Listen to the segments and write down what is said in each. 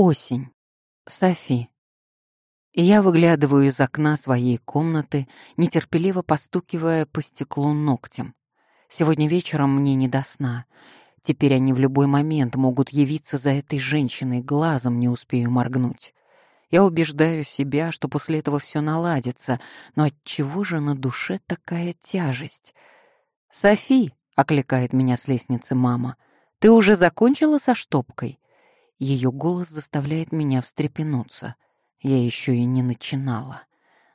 Осень. Софи. Я выглядываю из окна своей комнаты, нетерпеливо постукивая по стеклу ногтем. Сегодня вечером мне не до сна. Теперь они в любой момент могут явиться за этой женщиной, глазом не успею моргнуть. Я убеждаю себя, что после этого все наладится, но от чего же на душе такая тяжесть? «Софи!» — окликает меня с лестницы мама. «Ты уже закончила со штопкой?» Ее голос заставляет меня встрепенуться. Я еще и не начинала.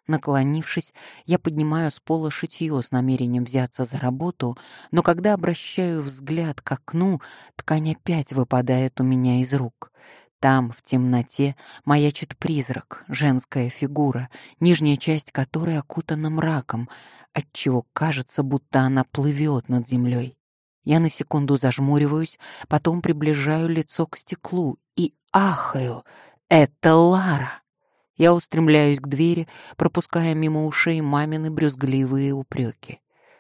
Наклонившись, я поднимаю с пола шитье с намерением взяться за работу, но когда обращаю взгляд к окну, ткань опять выпадает у меня из рук. Там, в темноте, маячит призрак, женская фигура, нижняя часть которой окутана мраком, отчего кажется, будто она плывет над землей. Я на секунду зажмуриваюсь, потом приближаю лицо к стеклу и ахаю. Это Лара! Я устремляюсь к двери, пропуская мимо ушей мамины брюзгливые упреки.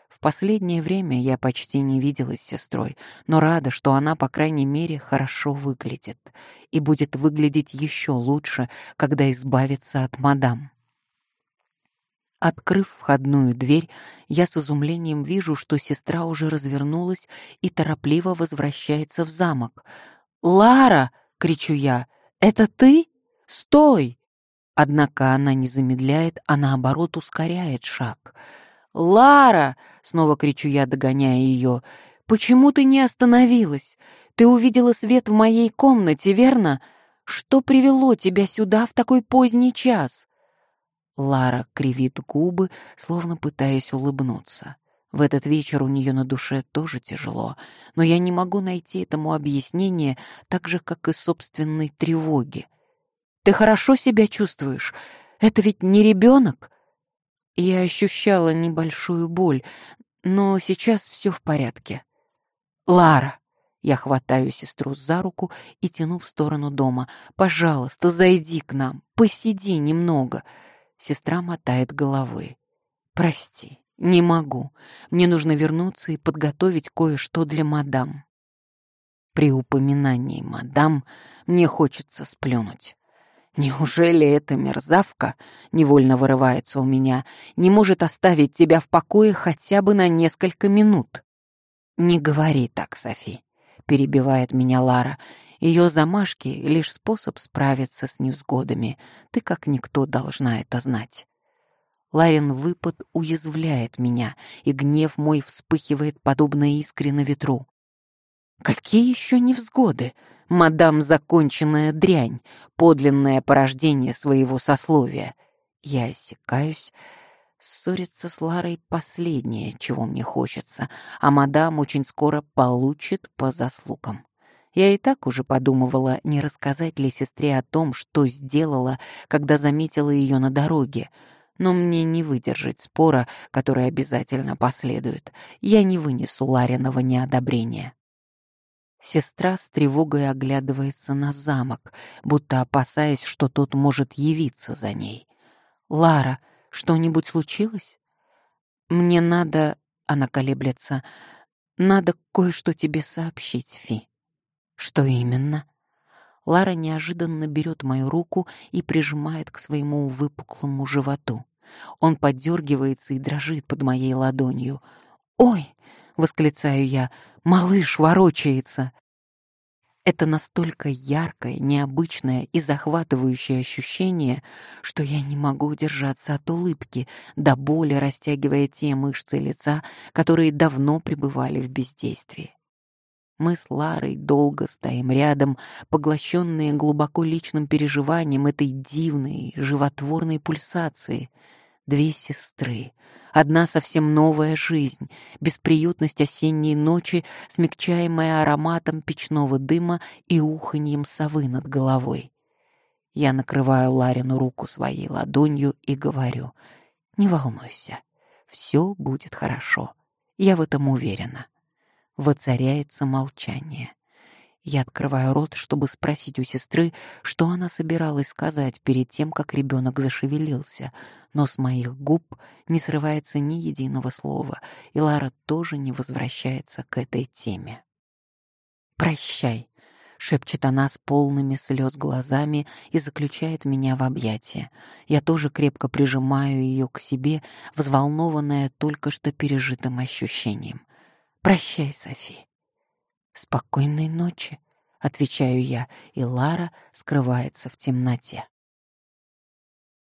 В последнее время я почти не виделась с сестрой, но рада, что она, по крайней мере, хорошо выглядит и будет выглядеть еще лучше, когда избавится от мадам. Открыв входную дверь, я с изумлением вижу, что сестра уже развернулась и торопливо возвращается в замок. «Лара!» — кричу я. «Это ты? Стой!» Однако она не замедляет, а наоборот ускоряет шаг. «Лара!» — снова кричу я, догоняя ее. «Почему ты не остановилась? Ты увидела свет в моей комнате, верно? Что привело тебя сюда в такой поздний час?» Лара кривит губы, словно пытаясь улыбнуться. В этот вечер у нее на душе тоже тяжело, но я не могу найти этому объяснение так же, как и собственной тревоги. «Ты хорошо себя чувствуешь? Это ведь не ребенок?» Я ощущала небольшую боль, но сейчас все в порядке. «Лара!» Я хватаю сестру за руку и тяну в сторону дома. «Пожалуйста, зайди к нам, посиди немного». Сестра мотает головой. «Прости, не могу. Мне нужно вернуться и подготовить кое-что для мадам». При упоминании мадам мне хочется сплюнуть. Неужели эта мерзавка, невольно вырывается у меня, не может оставить тебя в покое хотя бы на несколько минут? Не говори так, Софи, перебивает меня Лара. Ее замашки — лишь способ справиться с невзгодами. Ты как никто должна это знать. Ларин выпад уязвляет меня, и гнев мой вспыхивает подобно искре на ветру. Какие еще невзгоды? Мадам законченная дрянь, подлинное порождение своего сословия. Я осекаюсь. Ссориться с Ларой — последнее, чего мне хочется, а мадам очень скоро получит по заслугам. Я и так уже подумывала, не рассказать ли сестре о том, что сделала, когда заметила ее на дороге. Но мне не выдержать спора, который обязательно последует. Я не вынесу Лариного неодобрения. Сестра с тревогой оглядывается на замок, будто опасаясь, что тот может явиться за ней. «Лара, что-нибудь случилось?» «Мне надо...» — она колеблется. «Надо кое-что тебе сообщить, Фи». «Что именно?» Лара неожиданно берет мою руку и прижимает к своему выпуклому животу. Он поддергивается и дрожит под моей ладонью. «Ой!» — восклицаю я. «Малыш ворочается!» Это настолько яркое, необычное и захватывающее ощущение, что я не могу удержаться от улыбки, до боли растягивая те мышцы лица, которые давно пребывали в бездействии. Мы с Ларой долго стоим рядом, поглощенные глубоко личным переживанием этой дивной, животворной пульсации. Две сестры, одна совсем новая жизнь, бесприютность осенней ночи, смягчаемая ароматом печного дыма и уханьем совы над головой. Я накрываю Ларину руку своей ладонью и говорю, «Не волнуйся, все будет хорошо, я в этом уверена» воцаряется молчание. Я открываю рот, чтобы спросить у сестры, что она собиралась сказать перед тем, как ребенок зашевелился, но с моих губ не срывается ни единого слова, и Лара тоже не возвращается к этой теме. «Прощай», — шепчет она с полными слез глазами и заключает меня в объятия. Я тоже крепко прижимаю ее к себе, взволнованная только что пережитым ощущением. Прощай, Софи. Спокойной ночи, отвечаю я, и Лара скрывается в темноте.